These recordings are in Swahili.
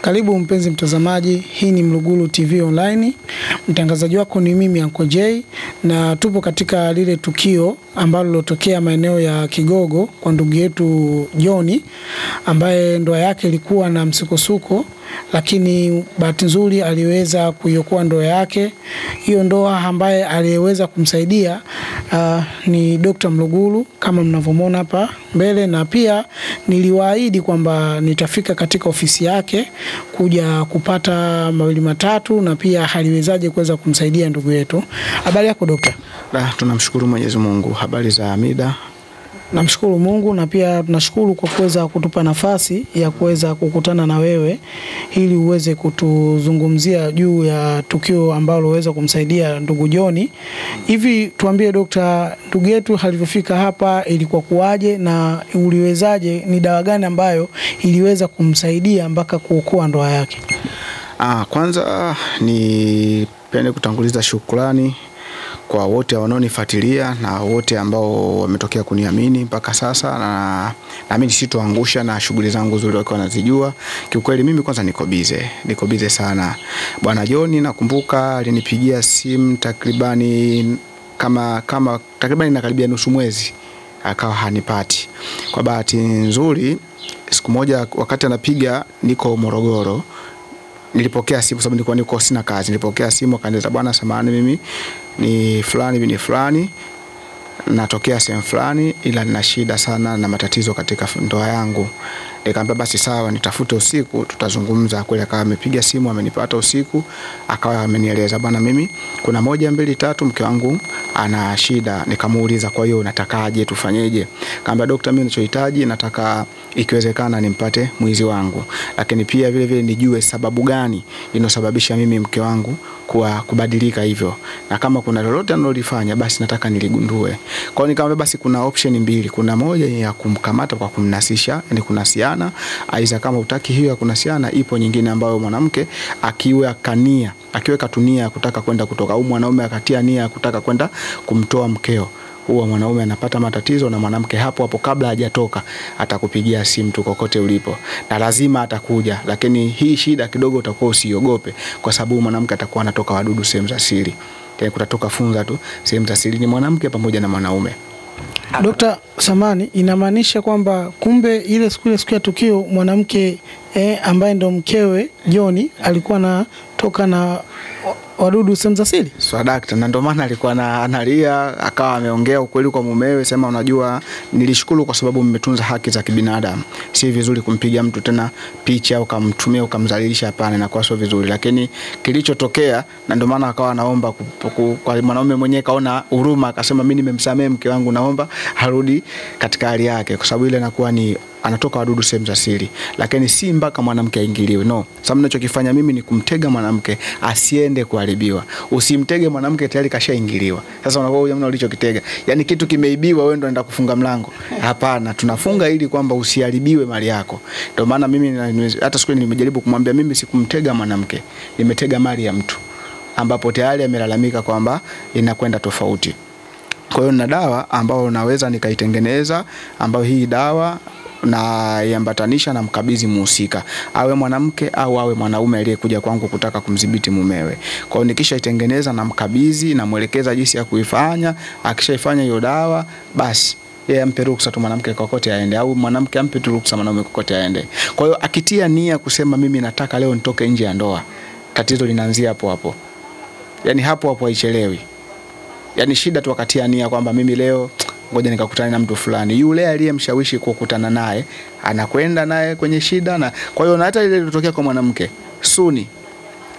Karibu mpenzi mtazamaji, hii ni Mlugulu TV Online. Mtangazaji wako ni mimi Anko J, na tupo katika lile tukio ambalo lilotokea maeneo ya Kigogo kwa ndugu yetu Joni ambaye ndoa yake ilikuwa na msukosuko, lakini bahati nzuri aliweza kuiokoa ndoa yake. Hiyo ndoa ambaye aliyeweza kumsaidia uh, ni Dr. Mluguru kama mnavyomwona hapa mbele, na pia niliwaahidi kwamba nitafika katika ofisi yake kuja kupata mawili matatu na pia aliwezaje kuweza kumsaidia ndugu yetu. Habari yako dokta? Tunamshukuru Mwenyezi Mungu. Habari za Amida? Namshukuru Mungu na pia tunashukuru kwa kuweza kutupa nafasi ya kuweza kukutana na wewe ili uweze kutuzungumzia juu ya tukio ambalo uweza kumsaidia ndugu Joni. Hivi tuambie dokta, ndugu yetu alivyofika hapa ilikuwa kuwaje na uliwezaje, ni dawa gani ambayo iliweza kumsaidia mpaka kuokoa ndoa yake? Ah, kwanza nipende kutanguliza shukrani kwa wote wanaonifuatilia na wote ambao wametokea kuniamini mpaka sasa, na naamini sitoangusha na shughuli zangu zuri wakiwa wanazijua. Kiukweli mimi kwanza niko bize, niko bize sana. Bwana John nakumbuka alinipigia simu takribani kama kama takribani nakaribia nusu mwezi akawa hanipati. Kwa bahati nzuri, siku moja wakati anapiga niko Morogoro nilipokea simu sababu nilikuwa niko sina kazi. Nilipokea simu akaniambia, bwana, samahani, mimi ni fulani ni fulani, natokea sehemu fulani, ila nina shida sana na matatizo katika ndoa yangu. Nikamwambia basi sawa, nitafute usiku, tutazungumza. kule. akawa amepiga simu, amenipata usiku, akawa amenieleza bwana, mimi kuna moja mbili tatu, mke wangu ana shida. Nikamuuliza, kwa hiyo unatakaje, tufanyeje? Kaambia daktari, mimi ninachohitaji nataka ikiwezekana nimpate mwizi wangu, lakini pia vile vile nijue sababu gani inosababisha mimi mke wangu kuwa kubadilika hivyo, na kama kuna lolote analolifanya basi nataka niligundue. Kwa hiyo nikamwambia basi kuna option mbili, kuna moja ya kumkamata kwa kumnasisha, yani kunasiana, aidha kama utaki hiyo ya kunasiana, ipo nyingine ambayo mwanamke akiwa kania akiweka tunia ya kutaka kwenda kutoka au mwanaume akatia nia ya kutaka kwenda kumtoa mkeo huwa mwanaume anapata matatizo na mwanamke hapo hapo, kabla hajatoka atakupigia simu tu kokote ulipo, na lazima atakuja. Lakini hii shida kidogo utakuwa usiogope, kwa sababu mwanamke atakuwa anatoka wadudu sehemu za siri, kutatoka funza tu sehemu za siri, ni mwanamke pamoja na mwanaume. Dokta Samani, inamaanisha kwamba kumbe ile siku ile siku ya tukio mwanamke eh, ambaye ndo mkewe Joni alikuwa anatoka na wadudu sehemu za siri. Swadakta, na ndio maana alikuwa na, analia akawa ameongea ukweli kwa mumewe, sema unajua, nilishukuru kwa sababu mmetunza haki za kibinadamu. Si vizuri kumpiga mtu tena picha ukamtumia ukamdhalilisha, hapana, inakuwa sio vizuri. Lakini kilichotokea, na ndio maana akawa anaomba kwa mwanaume mwenyewe, kaona huruma, akasema mimi nimemsamehe mke wangu, naomba arudi katika hali yake, kwa sababu ile inakuwa ni anatoka wadudu sehemu za siri, lakini si mpaka mwanamke aingiliwe. No, sababu ninachokifanya mimi ni kumtega mwanamke asiende kuharibiwa. Usimtege mwanamke tayari kashaingiliwa. Sasa unakuwa huyo mna ulichokitega, yani kitu kimeibiwa, wewe ndo unaenda kufunga mlango. Hapana, tunafunga ili kwamba usiharibiwe mali yako. Ndio maana mimi hata siku nimejaribu kumwambia, mimi sikumtega mwanamke, nimetega mali ya mtu, ambapo tayari amelalamika kwamba inakwenda tofauti. Kwa hiyo na dawa ambayo naweza nikaitengeneza, ambayo hii dawa na iambatanisha na mkabidhi muhusika, awe mwanamke au awe mwanaume aliyekuja kwangu kutaka kumdhibiti mumewe. Kwa hiyo nikishaitengeneza na mkabidhi na mwelekeza jinsi ya kuifanya, akishaifanya hiyo dawa basi yeye ampe ruksa tu mwanamke kokote aende, au mwanamke ampe tu ruksa mwanaume kokote aende. Kwa hiyo akitia nia kusema mimi nataka leo nitoke nje ya ndoa, tatizo linaanzia hapo hapo, yani hapo hapo haichelewi. Yani shida tu akatia nia kwamba mimi leo ngoja nikakutana na mtu fulani, yule aliyemshawishi kukutana naye anakwenda naye kwenye shida. Na kwa hiyo na hata ile iliyotokea kwa mwanamke Suni,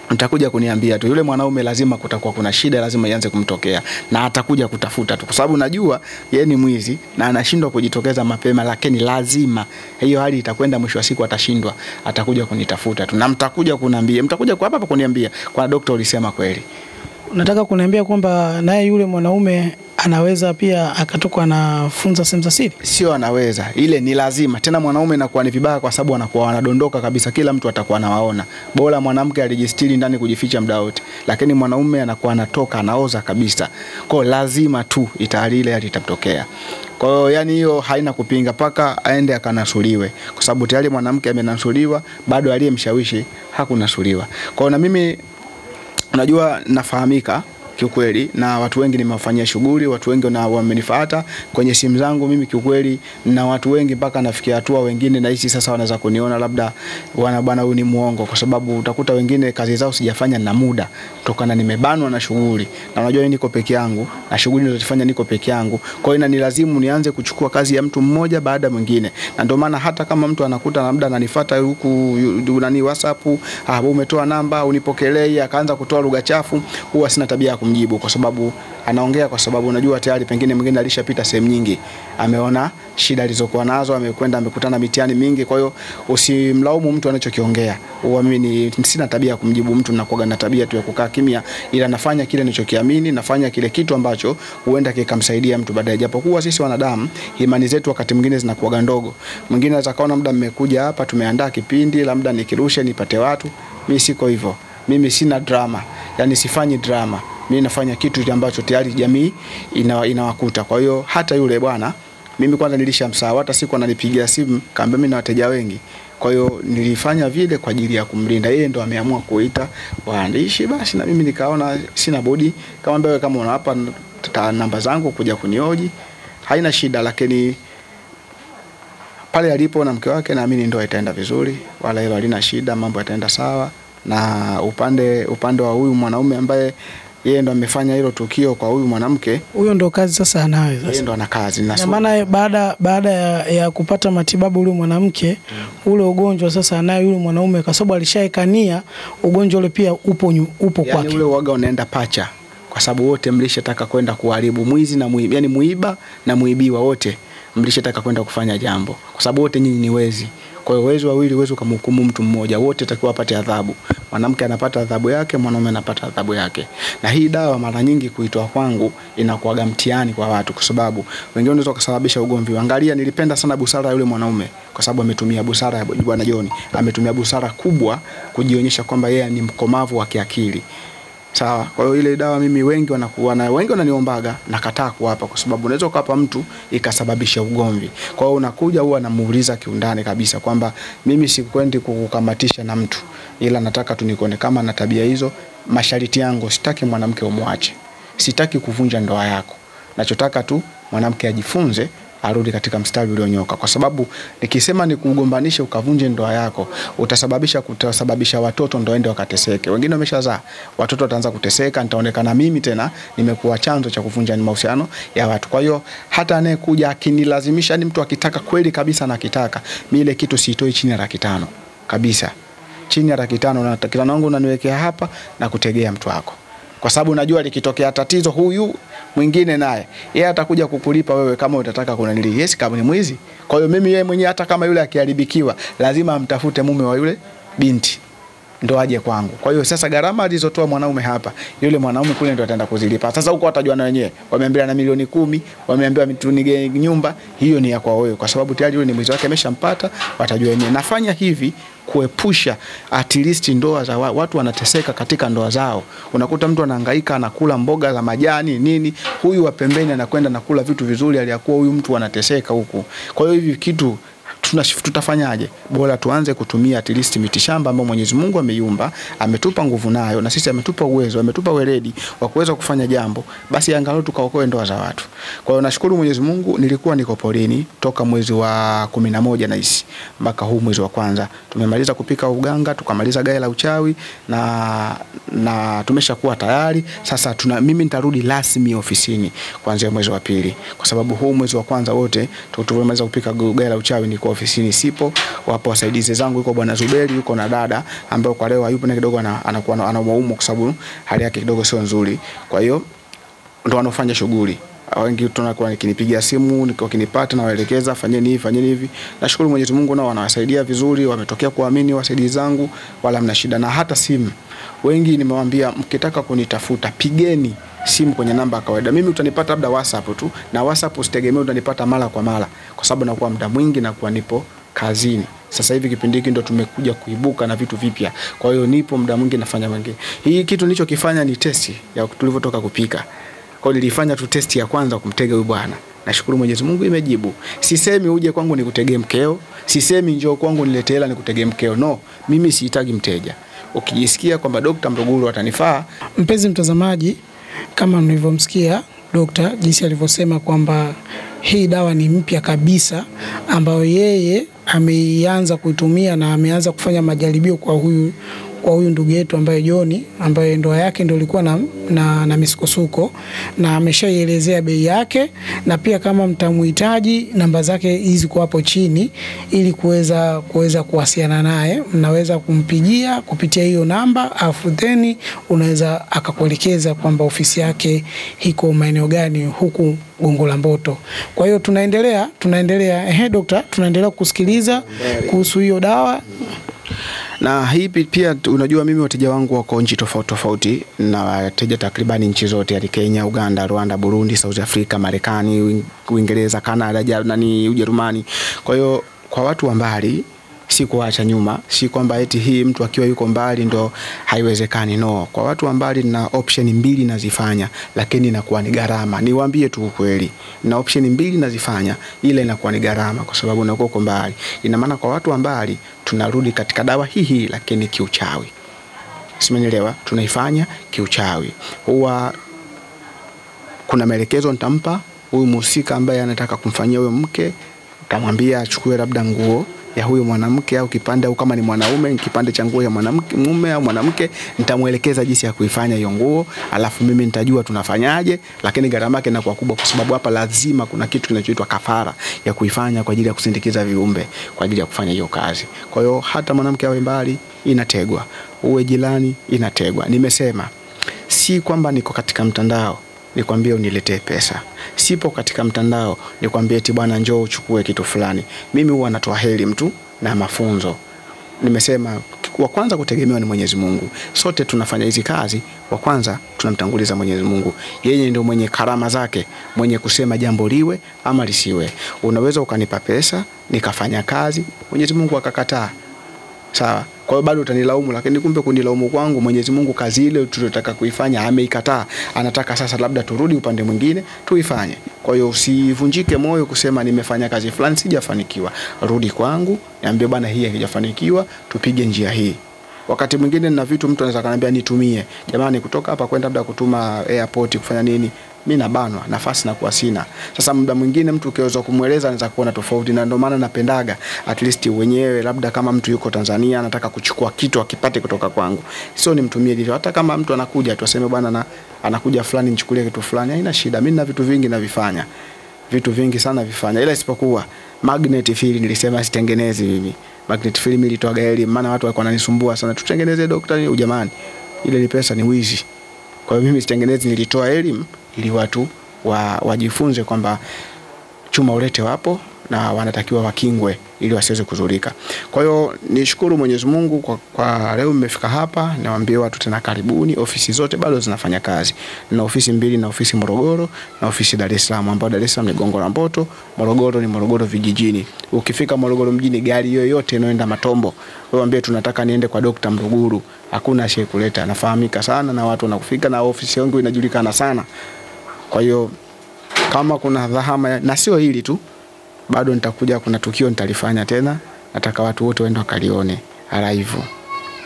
mtakuja kuniambia tu yule mwanaume lazima kutakuwa kuna shida, lazima ianze kumtokea na atakuja kutafuta tu, kwa sababu najua yeye ni mwizi na anashindwa kujitokeza mapema, lakini lazima hiyo hali itakwenda, mwisho wa siku atashindwa, atakuja kunitafuta tu na mtakuja kuniambia, mtakuja kwa hapa kuniambia, kwa daktari ulisema kweli. Nataka kuniambia kwamba naye yule mwanaume anaweza pia akatokwa na funza sehemu za siri? Sio anaweza, ile ni lazima. Tena mwanaume inakuwa ni vibaya, kwa sababu anakuwa wanadondoka kabisa, kila mtu atakuwa anawaona. Bora mwanamke alijistiri ndani kujificha muda wote, lakini mwanaume anakuwa anatoka anaoza kabisa. Kwa lazima tu itali ile itatokea. Kwa hiyo yani hiyo haina kupinga mpaka aende akanasuliwe, kwa sababu tayari mwanamke amenasuliwa, bado aliyemshawishi hakunasuliwa. Kwa hiyo na mimi unajua nafahamika kiukweli na watu wengi nimewafanyia shughuli, watu wengi na wamenifuata kwenye simu zangu. Mimi kiukweli, na watu wengi mpaka nafikia hatua wengine na hisi sasa wanaweza kuniona labda wana bwana huyu ni muongo, kwa sababu utakuta wengine kazi zao sijafanya na muda kutokana nimebanwa na shughuli, na unajua niko peke yangu na shughuli ninazofanya niko peke yangu, kwa hiyo inanilazimu nianze kuchukua kazi ya mtu mmoja baada mwingine, na ndio maana hata kama mtu anakuta labda ananifuata huku nani WhatsApp, ah, umetoa namba unipokelei, akaanza kutoa lugha chafu, huwa sina tabia ya kumjibu kwa sababu anaongea kwa sababu unajua tayari pengine mwingine alishapita sehemu nyingi, ameona shida alizokuwa nazo, amekwenda amekutana mitihani mingi. Kwa hiyo usimlaumu mtu anachokiongea. Huwa mimi sina tabia ya kumjibu mtu, nakuwa na tabia tu ya kukaa kimya, ila nafanya kile ninachokiamini, nafanya kile kitu ambacho huenda kikamsaidia mtu baadaye, japokuwa sisi wanadamu imani zetu wakati mwingine zinakuwa ndogo. Mwingine anaweza kaona labda mmekuja hapa tumeandaa kipindi, labda nikirushe nipate watu. Mimi siko hivyo, mimi sina drama, yani sifanyi drama mimi nafanya kitu ambacho tayari jamii ina, inawakuta. Kwa hiyo hata yule bwana mimi kwanza nilishamsahau, hata siku ananipigia simu kaambia mimi na wateja wengi. Kwa hiyo nilifanya vile kwa ajili ya kumlinda yeye, ndo ameamua kuita waandishi, basi na mimi nikaona sina budi kama wewe kama unawapa namba zangu kuja kunioji, haina shida, lakini pale alipo na mke wake, naamini ndoa itaenda vizuri, wala hilo halina shida, mambo yataenda sawa. Na upande upande wa huyu mwanaume ambaye yeye ndo amefanya hilo tukio kwa huyu mwanamke, Huyo ndo kazi sasa anayo sasa. yeye ndo ana kazi na Na maana baada baada ya, ya kupata matibabu yule mwanamke ule ugonjwa sasa anayo yule mwanaume, kwa sababu alishaekania ugonjwa ule pia upo upo yani kwake. ule uoga unaenda pacha, kwa sababu wote mlishataka kwenda kuharibu, mwizi na muibi, yani muiba na muibiwa, wote mlishataka kwenda kufanya jambo, kwa sababu wote nyinyi ni wezi. Kwa hiyo wezi wawili huwezi ukamhukumu mtu mmoja, wote atakiwa apate adhabu. Mwanamke anapata adhabu yake, mwanaume anapata adhabu yake. Na hii dawa mara nyingi kuitoa kwangu inakuaga mtihani kwa watu, kwa sababu wengine wanaweza kusababisha ugomvi. Angalia, nilipenda sana busara ya yule mwanaume, kwa sababu ametumia busara ya bwana John, ametumia busara kubwa kujionyesha kwamba yeye ni mkomavu wa kiakili. Sawa. Kwa hiyo ile dawa mimi wengi wanakuwa na wengi wananiombaga, nakataa kuwapa kwa sababu unaweza ukapa mtu ikasababisha ugomvi. Kwa hiyo unakuja huwa namuuliza kiundani kabisa kwamba mimi sikwendi kukukamatisha na mtu, ila nataka tu nikuone kama na tabia hizo. Masharti yangu, sitaki mwanamke umwache, sitaki kuvunja ndoa yako. Nachotaka tu mwanamke ajifunze arudi katika mstari ulionyoka, kwa sababu nikisema ni kugombanisha ukavunje ndoa yako, utasababisha kutasababisha watoto ndo ende wakateseke. Wengine wameshazaa watoto, wataanza kuteseka, nitaonekana mimi tena nimekuwa chanzo cha kuvunja mahusiano ya watu. Kwa hiyo hata anayekuja akinilazimisha, ni mtu akitaka kweli kabisa na akitaka, mimi ile kitu siitoi chini ya laki tano kabisa, chini ya laki tano na laki tano wangu unaniwekea hapa na kutegea mtu wako kwa sababu najua likitokea tatizo huyu mwingine naye yeye atakuja kukulipa wewe kama utataka kunanili. Yes, kama ni mwizi. Kwa hiyo mimi yeye mwenyewe hata kama yule akiharibikiwa lazima amtafute mume wa yule binti ndo aje kwangu. Kwa hiyo sasa gharama alizotoa mwanaume hapa, yule mwanaume kule ndo ataenda kuzilipa. Sasa huko watajua na wenyewe, wameambiwa na milioni kumi, wameambiwa mitunige nyumba, hiyo ni ya kwa wewe, kwa sababu tayari yule ni mwizi wake ameshampata, watajua wenyewe. Nafanya hivi kuepusha at least ndoa za watu wanateseka katika ndoa zao. Unakuta mtu anahangaika anakula mboga za majani nini, huyu wa pembeni anakwenda nakula vitu vizuri, aliyakuwa huyu mtu anateseka huku. Kwa hiyo hivi kitu tutafanyaje? Bora tuanze kutumia at least mitishamba ambayo Mwenyezi Mungu ameiumba, ametupa nguvu nayo, na sisi ametupa uwezo, ametupa weledi wa kuweza kufanya jambo, basi angalau tukaokoe ndoa za watu. Kwa hiyo nashukuru Mwenyezi Mungu, nilikuwa niko porini toka mwezi wa kumi na moja mpaka huu mwezi wa kwanza tumemaliza kupika uganga, tukamaliza gaya la uchawi na na tumeshakuwa tayari sasa. Tuna, mimi nitarudi rasmi ofisini kuanzia mwezi wa pili, kwa sababu huu mwezi wa kwanza wote tulivyomaliza kupika gaya la uchawi, niko ofisini sipo. Wapo wasaidizi zangu, yuko bwana Zuberi, yuko na dada ambaye kwa leo hayupo na kidogo ana- anakuwa ana kwa sababu hali yake kidogo sio nzuri, kwa hiyo ndo wanaofanya shughuli wengi tunakuwa nikinipigia simu wakinipata na waelekeza fanyeni hivi fanyeni hivi. Nashukuru Mwenyezi Mungu nao wanawasaidia vizuri, wametokea kuamini wasaidizi zangu, wala mna shida na hata simu. Wengi nimewaambia mkitaka kunitafuta pigeni simu kwenye namba ya kawaida. Mimi utanipata labda WhatsApp tu, na WhatsApp usitegemee utanipata mara kwa mara, kwa sababu nakuwa muda mwingi nakuwa nipo kazini. Sasa hivi kipindi hiki ndo tumekuja kuibuka na vitu vipya, kwa hiyo nipo muda mwingi nafanya mengine. Hii kitu nilichokifanya ni testi ya tulivyotoka kupika kwa nilifanya tu testi ya kwanza kumtega huyu bwana, Nashukuru Mwenyezi Mungu imejibu. Sisemi uje kwangu nikutegee mkeo, sisemi njoo kwangu niletee hela nikutegee mkeo. No, mimi sihitaji mteja. Ukijisikia kwamba Dokta Mruguru atanifaa, Mpenzi mtazamaji, kama mlivyomsikia dokta jinsi alivyosema kwamba hii dawa ni mpya kabisa ambayo yeye ameianza kuitumia na ameanza kufanya majaribio kwa huyu kwa huyu ndugu yetu ambaye Joni ambaye ndoa yake ndio ilikuwa na, na, na misukosuko na ameshaielezea bei yake, na pia kama mtamhitaji namba zake hizi kwa hapo chini, ili kuweza kuweza kuwasiliana naye, mnaweza kumpigia kupitia hiyo namba, afu then unaweza akakuelekeza kwamba ofisi yake iko maeneo gani huku Gongo la Mboto. Kwa hiyo tunaendelea tunaendelea, ehe dokta, tunaendelea kusikiliza kuhusu hiyo dawa. Na hii pia unajua mimi wateja wangu wako nchi tofauti tofauti na wateja takribani nchi zote yani Kenya, Uganda, Rwanda, Burundi, South Africa, Marekani, Uingereza, Canada, ja- nani Ujerumani. Kwa hiyo kwa watu wa mbali si kuacha nyuma, si kwamba eti hii mtu akiwa yuko mbali ndo haiwezekani. No, kwa watu wa mbali na option mbili nazifanya, lakini inakuwa ni gharama. Niwaambie tu ukweli, na option mbili nazifanya, ile inakuwa ni gharama kwa sababu unakuwa uko mbali. Ina maana kwa watu wa mbali tunarudi katika dawa hii hii, lakini kiuchawi. Simenielewa? Tunaifanya kiuchawi. Huwa kuna maelekezo nitampa huyu mhusika ambaye anataka kumfanyia huyo mke, kamwambia achukue labda nguo ya huyo mwanamke au kipande au kama ni mwanaume kipande cha nguo ya mwanamke mume au mwanamke, nitamwelekeza jinsi ya kuifanya hiyo nguo, alafu mimi nitajua tunafanyaje, lakini gharama yake inakuwa kubwa, kwa sababu hapa lazima kuna kitu kinachoitwa kafara ya kuifanya kwa ajili ya kusindikiza viumbe kwa ajili ya kufanya hiyo kazi. Kwa hiyo hata mwanamke awe mbali, inategwa, uwe jirani, inategwa. Nimesema si kwamba niko katika mtandao nikwambie uniletee pesa. Sipo katika mtandao nikwambie eti bwana njoo uchukue kitu fulani. Mimi huwa natoa heri mtu na mafunzo. Nimesema wa kwanza kutegemewa ni Mwenyezi Mungu. Sote tunafanya hizi kazi, wa kwanza tunamtanguliza Mwenyezi Mungu. Yeye ndio mwenye karama zake, mwenye kusema jambo liwe ama lisiwe. Unaweza ukanipa pesa nikafanya kazi, Mwenyezi Mungu akakataa. Sawa. Kwa hiyo bado utanilaumu, lakini kumbe kunilaumu kwangu Mwenyezi Mungu kazi ile tuliyotaka kuifanya ameikataa. Anataka sasa labda turudi upande mwingine tuifanye. Kwa hiyo usivunjike moyo kusema nimefanya kazi fulani sijafanikiwa. Rudi kwangu, niambie bwana hii haijafanikiwa, tupige njia hii. Wakati mwingine na vitu mtu anaweza kaniambia nitumie. Jamani kutoka hapa kwenda labda kutuma airport kufanya nini? mi nabanwa nafasi nakuwa sina. Sasa muda mwingine mtu ukiweza kumweleza anaweza kuona tofauti, na ndio maana napendaga at least wenyewe, labda kama mtu yuko Tanzania anataka kuchukua kitu akipate kutoka kwangu, sio nimtumie hivyo Hata kama mtu anakuja tu aseme bwana, na anakuja fulani nichukulie kitu fulani, haina shida. Mimi na vitu vingi navifanya, vitu vingi sana vifanya, ila isipokuwa magnet fili nilisema sitengenezi mimi magnet Film nilitoa elimu, maana watu walikuwa wananisumbua sana, tutengeneze dokta, ni ujamani, ile ni pesa, ni wizi. Kwa hiyo mimi sitengenezi, nilitoa elimu ili watu wa, wajifunze kwamba chuma ulete wapo na wanatakiwa wakingwe ili wasiweze kuzurika. Kwa hiyo nishukuru Mwenyezi Mungu kwa, kwa leo mmefika hapa. Niwaambie watu tena karibuni. Ofisi zote bado zinafanya kazi, na ofisi mbili, na ofisi Morogoro na ofisi Dar es Salaam, ambayo Dar es Salaam ni Gongo la Mboto, Morogoro ni Morogoro vijijini. Ukifika Morogoro mjini, gari yoyote inayoenda Matombo, wewe ambie tunataka niende kwa Dr. Mruguru, hakuna shehe kuleta, nafahamika sana na watu wanakufika, na ofisi yangu inajulikana sana. Kwa hiyo kama kuna dhahama na sio hili tu, bado nitakuja, kuna tukio nitalifanya tena, nataka watu wote waende wakalione live.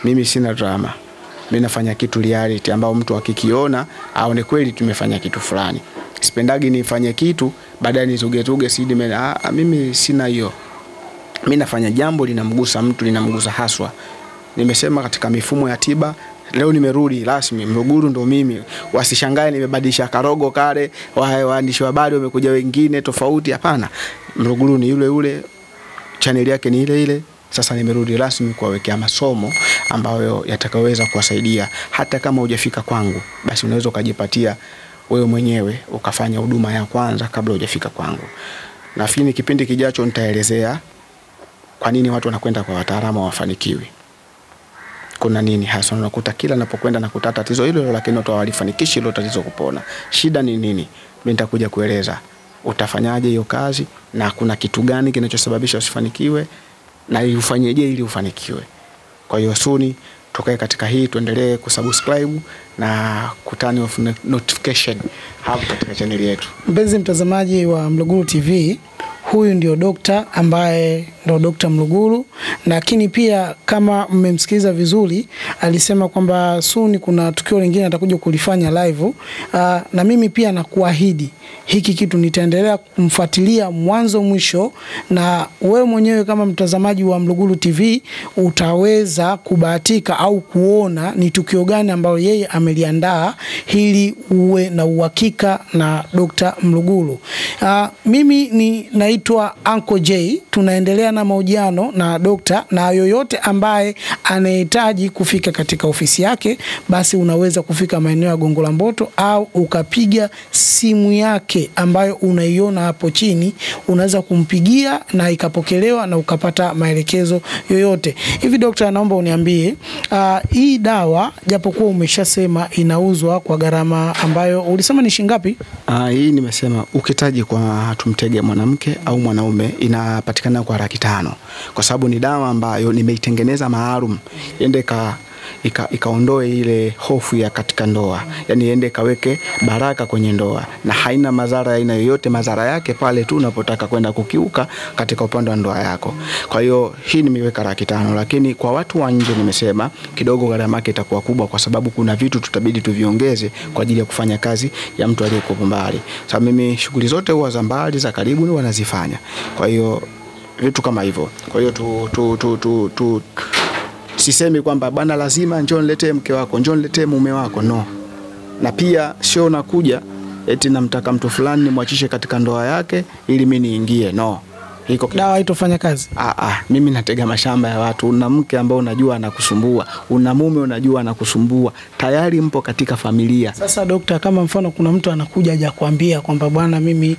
Mimi sina drama, mimi nafanya kitu reality ambao mtu akikiona aone kweli tumefanya kitu fulani. Sipendagi nifanye kitu baadaye nizugezuge sidi mimi, ah, mimi sina hiyo. Mimi nafanya jambo linamgusa mtu, linamgusa haswa. Nimesema katika mifumo ya tiba leo nimerudi rasmi Mruguru ndo mimi. Wasishangae nimebadilisha karogo kale, waandishi wa habari wamekuja wengine tofauti. Hapana, Mruguru ni yule yule, chaneli yake ni ile ile. Sasa nimerudi rasmi kuwawekea masomo ambayo yatakaweza kuwasaidia. Hata kama hujafika kwangu, basi unaweza ukajipatia wewe mwenyewe ukafanya huduma ya kwanza kabla hujafika kwangu. Nafikiri kipindi kijacho nitaelezea kwa nini watu wanakwenda kwa wataalamu hawafanikiwi kuna nini hasa. Unakuta kila napokwenda nakuta tatizo hilo lakini watu hawalifanikishi hilo tatizo kupona. Shida ni nini? Mimi nitakuja kueleza utafanyaje hiyo kazi na kuna kitu gani kinachosababisha usifanikiwe na ufanyeje ili ufanikiwe. Kwa hiyo suni tukae katika hii, tuendelee kusubscribe na kutani of notification hapo katika chaneli yetu. Mpenzi mtazamaji wa Mluguru TV, huyu ndio dokta ambaye ndo Dokta Mluguru, lakini pia kama mmemsikiliza vizuri, alisema kwamba suni kuna tukio lingine atakuja kulifanya live. Uh, na mimi pia nakuahidi hiki kitu nitaendelea kumfuatilia mwanzo mwisho, na wewe mwenyewe kama mtazamaji wa Mluguru TV utaweza kubahatika au kuona ni tukio gani ambalo yeye ameliandaa ili uwe na uhakika na Dokta Mluguru. Uh, mimi ni naitwa Uncle J, tunaendelea na mahojiano na dokta, na yoyote ambaye anahitaji kufika katika ofisi yake, basi unaweza kufika maeneo ya Gongo la Mboto au ukapiga simu yake ambayo unaiona hapo chini, unaweza kumpigia na ikapokelewa na ukapata maelekezo yoyote. Hivi dokta, naomba uniambie uh, hii dawa japokuwa umeshasema inauzwa kwa gharama ambayo ulisema ni shilingi ngapi? Uh, hii nimesema ukitaji kwa tumtege mwanamke au mwanaume inapatikana kwa laki tano. Kwa sababu ni dawa ambayo nimeitengeneza maalum. Iende ka ika, ikaondoe ile hofu ya katika ndoa, yani iende ikaweke baraka kwenye ndoa na haina madhara ya aina yoyote. Madhara yake pale tu unapotaka kwenda kukiuka katika upande wa ndoa yako. Kwa hiyo hii nimeweka laki tano, lakini kwa watu wa nje nimesema kidogo gharama yake itakuwa kubwa, kwa sababu kuna vitu tutabidi tuviongeze kwa ajili ya kufanya kazi ya mtu aliyekuwa mbali. Sasa mimi shughuli zote huwa za mbali za karibu ni wanazifanya, kwa hiyo vitu kama hivyo. Kwa hiyo tu, tu, tu, tu, tu, sisemi kwamba bana lazima njoo niletee mke wako, njoo niletee mume wako, no. Na pia sio nakuja eti namtaka mtu fulani nimwachishe katika ndoa yake ili mimi niingie, no. Iko Dawa haitofanya kazi. Ah, ah, mimi natega mashamba ya watu. Una mke ambao unajua anakusumbua, una mume unajua anakusumbua, tayari mpo katika familia. Sasa dokta, kama mfano kuna mtu anakuja hajakwambia kwamba bwana, mimi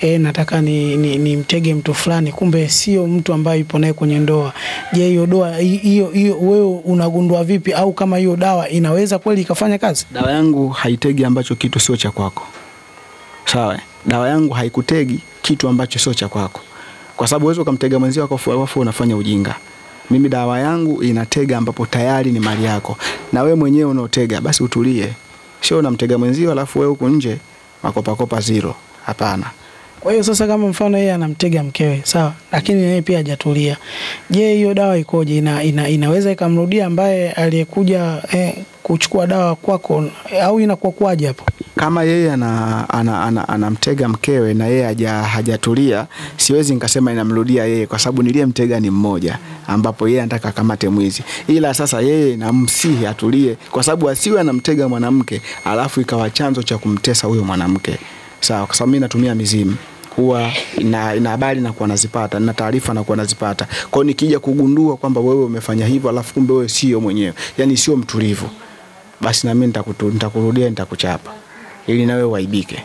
eh, nataka ni, ni, ni mtege mtu fulani, kumbe sio mtu ambaye yupo naye kwenye ndoa. Je, hiyo doa hiyo hiyo wewe unagundua vipi, au kama hiyo dawa inaweza kweli ikafanya kazi? Dawa yangu haitegi ambacho kitu sio cha kwako, sawa? Dawa yangu haikutegi kitu ambacho sio cha kwako, kwa sababu uwezo ukamtega mwenzio wako wafu unafanya ujinga. Mimi dawa yangu inatega ambapo tayari ni mali yako, na we mwenyewe unaotega basi utulie, sio unamtega mwenzio alafu wewe huku nje makopakopa zero. Hapana. Kwa hiyo sasa, kama mfano yeye anamtega mkewe sawa, lakini yeye pia hajatulia, je, hiyo dawa ikoje? Ina, ina, inaweza ikamrudia ambaye aliyekuja eh, kuchukua dawa kwako, au inakuwa kwaje hapo? kama yeye anamtega ana, ana, ana, mkewe na yeye haja, hajatulia, siwezi nikasema inamrudia yeye, kwa sababu niliyemtega ni mmoja, ambapo yeye anataka akamate mwizi, ila sasa yeye namsihi atulie, kwa sababu asiwe anamtega mwanamke alafu ikawa chanzo cha kumtesa huyo mwanamke, sawa? Kwa sababu mimi natumia mizimu huwa ina, ina habari nakuwa nazipata na taarifa nakuwa nazipata. Kwa hiyo nikija kugundua kwamba wewe umefanya hivyo alafu kumbe wewe sio mwenyewe, yani sio mtulivu, basi na mimi nitakurudia, nitakuchapa ili nawe uaibike.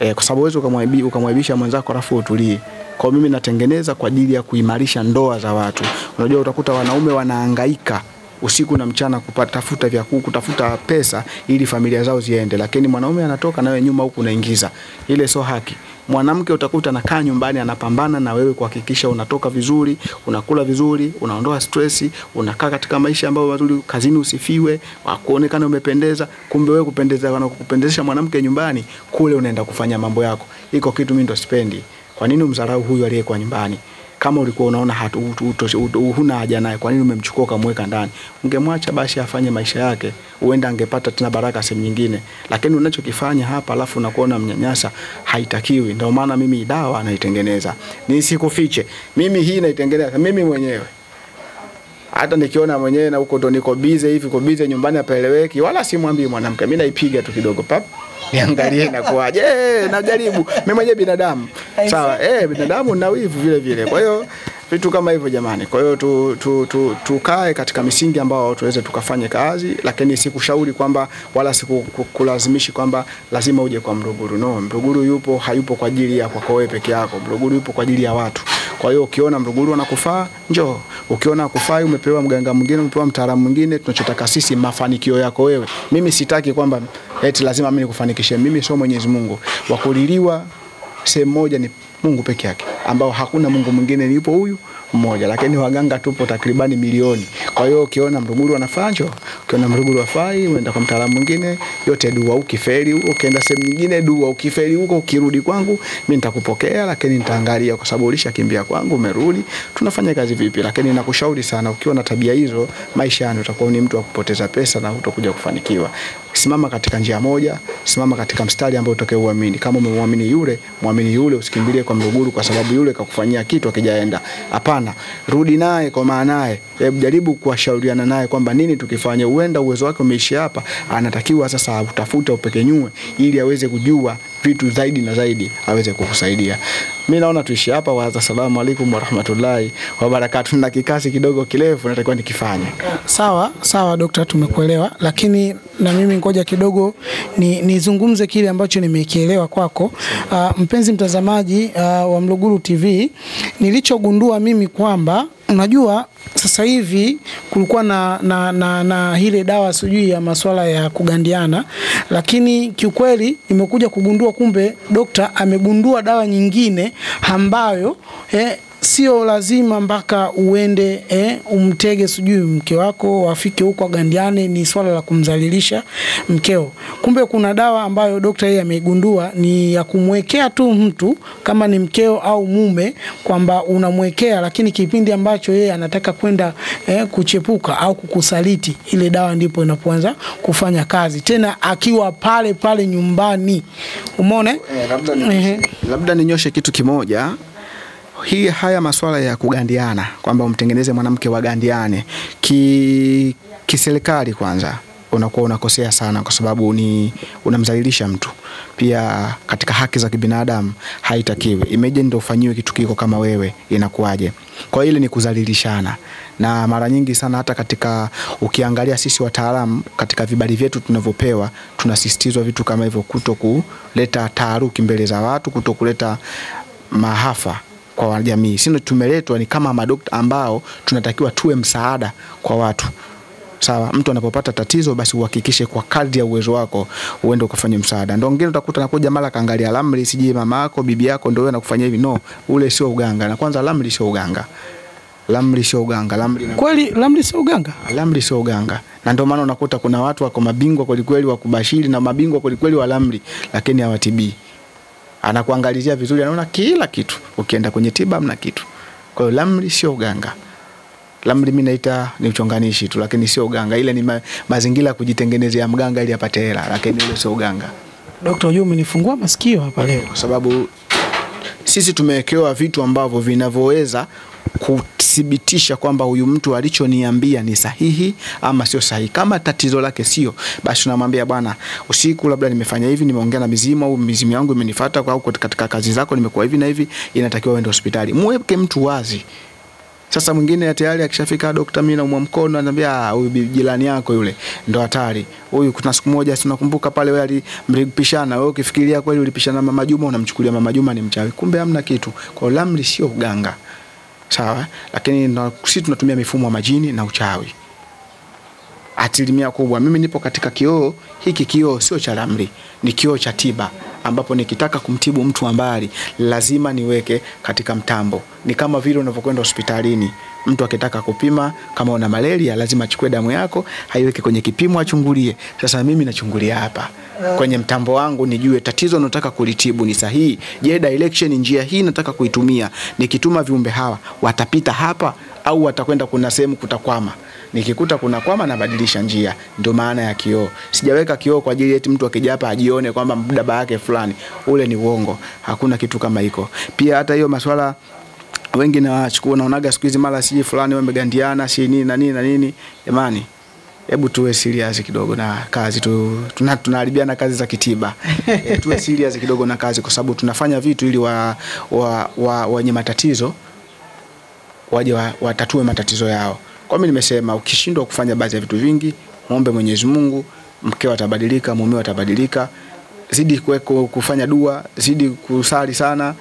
E, kwa sababu ukamwaibi- ukamwaibisha mwenzako alafu utulie. Kwa mimi natengeneza kwa ajili ya kuimarisha ndoa za watu. Unajua utakuta wanaume wanahangaika usiku na mchana kutafuta vya kuku, kutafuta pesa ili familia zao ziende, lakini mwanaume anatoka nawe nyuma huku unaingiza. Ile sio haki. Mwanamke utakuta anakaa nyumbani anapambana na wewe kuhakikisha unatoka vizuri, unakula vizuri, unaondoa stress, unakaa katika maisha ambayo mazuri, kazini usifiwe, kuonekana umependeza, kumbe wewe kupendeza na kukupendezesha mwanamke nyumbani, kule unaenda kufanya mambo yako. Iko kitu mimi ndo sipendi. Kwa nini umdharau huyu aliyekuwa nyumbani? Kama ulikuwa unaona hatu, huna haja naye, kwa nini umemchukua ukamweka ndani? Ungemwacha basi afanye maisha yake, huenda angepata tena baraka sehemu nyingine. Lakini unachokifanya hapa, alafu unakuona mnyanyasa, haitakiwi. Ndio maana mimi dawa naitengeneza, nisikufiche, mimi hii naitengeneza mimi mwenyewe hata nikiona mwenyewe na huko ndo niko bize hivi, ko bize nyumbani apeleweki, wala simwambii mwanamke, mimi naipiga tu kidogo pap, niangalie inakuwaje. Eh, najaribu mimi mwenyewe binadamu, sawa. Eh, binadamu na wivu vile vile, kwa hiyo vitu kama hivyo jamani. Kwa hiyo tu, tu, tu, tukae katika misingi ambao tuweze tukafanye kazi, lakini sikushauri kwamba wala sikulazimishi kwamba lazima uje kwa Mruguru. No, Mruguru yupo hayupo kwa ajili ya kwako wewe peke yako. Mruguru yupo kwa ajili ya watu. Kwa hiyo ukiona Mruguru anakufaa njoo, ukiona akufai, umepewa mganga mwingine, umepewa mtaalamu mwingine. Tunachotaka sisi mafanikio yako wewe. Mimi sitaki kwamba eti lazima mimi nikufanikishe. Mimi sio Mwenyezi Mungu. Wakuliliwa sehemu moja ni Mungu peke yake, ambao hakuna Mungu mwingine, yupo huyu mmoja, lakini waganga tupo takribani milioni. Kwa hiyo ukiona Mruguru anafanjo, ukiona Mruguru afai, unaenda kwa mtaalamu mwingine, yote dua. Ukifeli huko, ukienda sehemu nyingine dua. Ukifeli huko, ukirudi kwangu mimi nitakupokea, lakini nitaangalia kwa sababu ulishakimbia kwangu, umerudi, tunafanya kazi vipi. Lakini nakushauri sana, ukiwa na tabia hizo, maisha yani utakuwa ni mtu wa kupoteza pesa na hutokuja kufanikiwa. Simama katika njia moja, simama katika mstari ambao utakaye uamini. Kama umemwamini yule, mwamini yule, usikimbilie kwa Mruguru kwa sababu yule kakufanyia kitu akijaenda. Hapana, rudi naye kwa maanaye, hebu jaribu kuwashauriana naye kwamba nini tukifanya, huenda uwezo wake umeishia hapa, anatakiwa sasa utafute upekenyue, ili aweze kujua vitu zaidi na zaidi, aweze kukusaidia. Mimi naona tuishi hapa. Wa assalamu alaikum warahmatullahi wabarakatuh. Na kikasi kidogo kirefu natakiwa nikifanye. Sawa sawa, dokta, tumekuelewa, lakini na mimi ngoja kidogo ni nizungumze kile ambacho nimekielewa kwako. Uh, mpenzi mtazamaji uh, wa Mluguru TV, nilichogundua mimi kwamba unajua sasa hivi kulikuwa na, na, na, na ile dawa sijui ya masuala ya kugandiana, lakini kiukweli nimekuja kugundua kumbe dokta amegundua dawa nyingine ambayo eh, sio lazima mpaka uende eh, umtege sijui mke wako wafike huko agandiane. Ni swala la kumzalilisha mkeo. Kumbe kuna dawa ambayo dokta yeye ameigundua ni ya kumwekea tu mtu kama ni mkeo au mume, kwamba unamwekea, lakini kipindi ambacho yeye anataka kwenda eh, kuchepuka au kukusaliti, ile dawa ndipo inapoanza kufanya kazi tena akiwa pale pale nyumbani. Umeona? Eh, labda ninyoshe kitu kimoja hii haya masuala ya kugandiana kwamba umtengeneze mwanamke wagandiane ki kiserikali, kwanza unakuwa unakosea sana, kwa sababu ni unamdhalilisha mtu. Pia katika haki za kibinadamu haitakiwi. Imeje ndio ufanyiwe kitu kiko kama wewe, inakuwaje? Kwa ile ni kudhalilishana, na mara nyingi sana hata katika ukiangalia sisi wataalamu katika vibali vyetu tunavyopewa, tunasisitizwa vitu kama hivyo, kuto kuleta taharuki mbele za watu, kuto kuleta mahafa kwa jamii. Sisi tumeletwa ni kama madokta ambao tunatakiwa tuwe msaada kwa watu. Sawa, mtu anapopata tatizo basi uhakikishe kwa kadri ya uwezo wako uende ukafanye msaada. Ndio ngine utakuta nakuja mara kaangalia ramli, siji mama yako bibi yako ndio anakufanyia hivi. No, ule sio uganga. Na kwanza ramli sio uganga. Lamri sio uganga. Lamri kweli, lamri sio uganga. Lamri sio uganga. Na ndio maana unakuta kuna watu wako mabingwa kweli kweli wa kubashiri na mabingwa kweli kweli wa lamri lakini hawatibii anakuangalizia vizuri, anaona kila kitu. Ukienda kwenye tiba mna kitu. Kwa hiyo lamri sio uganga. Lamri mimi naita ni uchonganishi tu, lakini sio uganga. Ile ni ma, mazingira ya kujitengenezea mganga ili apate hela, lakini ile sio uganga. Dokta, unajua umenifungua masikio hapa leo, kwa sababu sisi tumewekewa vitu ambavyo vinavyoweza kuthibitisha kwamba huyu mtu alichoniambia ni sahihi ama sio sahihi. Kama tatizo lake sio, basi tunamwambia bwana, usiku labda nimefanya hivi, nimeongea na mizimu au mizimu yangu imenifuata, au katika kazi zako nimekuwa hivi na hivi, inatakiwa uende hospitali. Mweke mtu wazi. Sasa mwingine tayari akishafika dokta, mimi naumwa mkono, anambia huyu jirani yako yule ndo hatari. Huyu kuna siku moja si nakumbuka pale wewe mlipishana, wewe ukifikiria kweli ulipishana Mama Juma, unamchukulia Mama Juma ni mchawi, kumbe hamna kitu. Kwa lamri sio uganga. Sawa, lakini na, sisi tunatumia mifumo ya majini na uchawi asilimia kubwa. Mimi nipo katika kioo hiki. Kioo sio cha lamri, ni kioo cha tiba, ambapo nikitaka kumtibu mtu mbali lazima niweke katika mtambo. Ni kama vile unavyokwenda hospitalini, mtu akitaka kupima kama una malaria lazima achukue damu yako haiweke kwenye kipimo achungulie. Sasa mimi nachungulia hapa kwenye mtambo wangu nijue tatizo nataka kulitibu ni sahihi. Je, direction njia hii nataka kuitumia, nikituma viumbe hawa watapita hapa au watakwenda kuna sehemu kutakwama? Nikikuta kuna kwama nabadilisha njia. Ndio maana ya kioo. Sijaweka kioo kwa ajili eti mtu akija hapa ajione kwamba mdaba yake fulani. Ule ni uongo. Hakuna kitu kama hiko. Pia hata hiyo maswala wengi na chukua naonaga siku hizi mara siji fulani wamegandiana si nini na nini na nini. Jamani, hebu tuwe serious kidogo na kazi tu, tuna tunaharibiana kazi za kitiba e, tuwe serious kidogo na kazi, kwa sababu tunafanya vitu ili wa, wa, wa, wenye matatizo waje wa, watatue matatizo yao. Kwa mimi nimesema ukishindwa kufanya baadhi ya vitu vingi, muombe Mwenyezi Mungu, mkeo atabadilika, mumeo atabadilika. Zidi kuweko kufanya dua, zidi kusali sana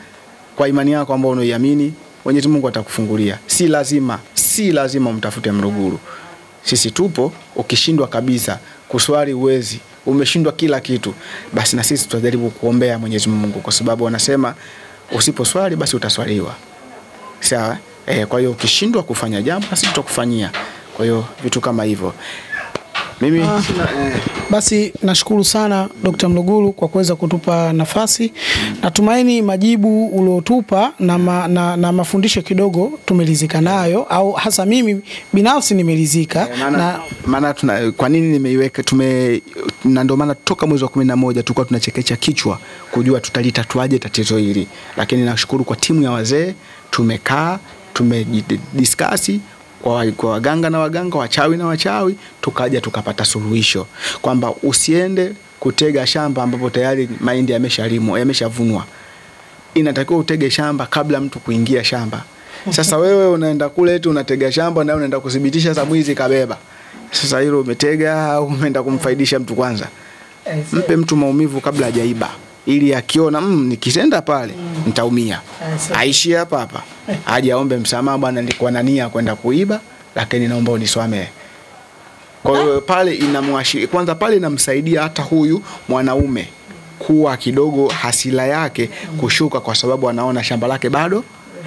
kwa imani yako ambayo unaiamini, Mwenyezi Mungu atakufungulia. Si lazima, si lazima umtafute Mruguru. Sisi tupo, ukishindwa kabisa kuswali uwezi, umeshindwa kila kitu, basi na sisi tutajaribu kuombea Mwenyezi Mungu, kwa sababu wanasema usiposwali basi utaswaliwa. Sawa? Eh, kwa hiyo ukishindwa kufanya jambo basi tutakufanyia. Kwa hiyo vitu kama hivyo. Mimi sina, eh, Basi nashukuru sana Dr. Mluguru kwa kuweza kutupa nafasi. Natumaini majibu uliotupa na, ma, na, na mafundisho kidogo tumelizika nayo, au hasa mimi binafsi nimelizika maana na maana tuna kwa nini nimeiweka tume na ndio maana toka mwezi wa kumi na moja tulikuwa tunachekecha kichwa kujua tutalitatuaje tatizo hili, lakini nashukuru kwa timu ya wazee tumekaa tumediskasi kwa, kwa waganga na waganga, wachawi na wachawi, tukaja tukapata suluhisho kwamba usiende kutega shamba ambapo tayari mahindi yameshalimwa yameshavunwa inatakiwa utege shamba kabla mtu kuingia shamba. Sasa wewe unaenda kule tu unatega shamba na unaenda kuthibitisha za mwizi kabeba. Sasa hilo umetega au umeenda kumfaidisha mtu kwanza? Mpe mtu maumivu kabla hajaiba ili akiona mm, nikitenda pale mm. nitaumia. Aishie hapa hapa. Aje aombe msamaha, bwana, nilikuwa na nia kwenda kuiba lakini naomba unisamehe. Kwa hiyo pale inamwashiria kwanza, pale inamsaidia hata huyu mwanaume kuwa kidogo hasila yake kushuka, kwa sababu anaona shamba lake bado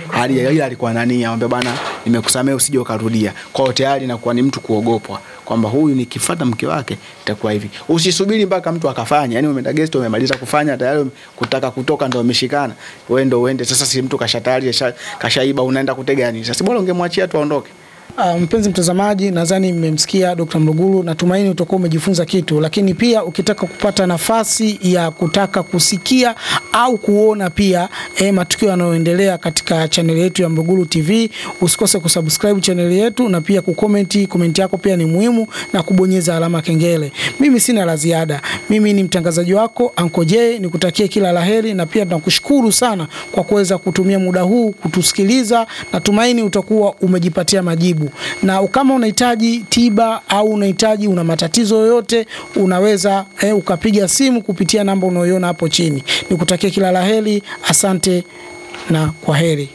hali ile alikuwa nani, amwambia bwana, nimekusamea usije ukarudia. Kwa hiyo tayari inakuwa ni mtu kuogopwa kwamba huyu nikifata mke wake itakuwa hivi. Usisubiri mpaka mtu akafanya, yani umeenda guest umemaliza kufanya tayari kutaka kutoka ndio umeshikana, wewe ndio uende sasa. Si mtu kashatayari kasha- kashaiba, unaenda kutega nini? Sasa bora ungemwachia tu aondoke. Uh, mpenzi mtazamaji, nadhani mmemsikia Dr. Mluguru, natumaini utakuwa umejifunza kitu, lakini pia ukitaka kupata nafasi ya kutaka kusikia au kuona pia eh, matukio yanayoendelea katika chaneli yetu ya Mluguru TV, usikose kusubscribe chaneli yetu na pia kukomenti. Komenti yako pia ni muhimu na kubonyeza alama kengele. Mimi sina la ziada, mimi ni mtangazaji wako Anko J, nikutakie kila la heri na pia tunakushukuru sana kwa kuweza kutumia muda huu kutusikiliza. Natumaini utakuwa umejipatia majibu, na kama unahitaji tiba au unahitaji una matatizo yoyote, unaweza eh, ukapiga simu kupitia namba unayoiona hapo chini. Nikutakie kila la heri, asante na kwa heri.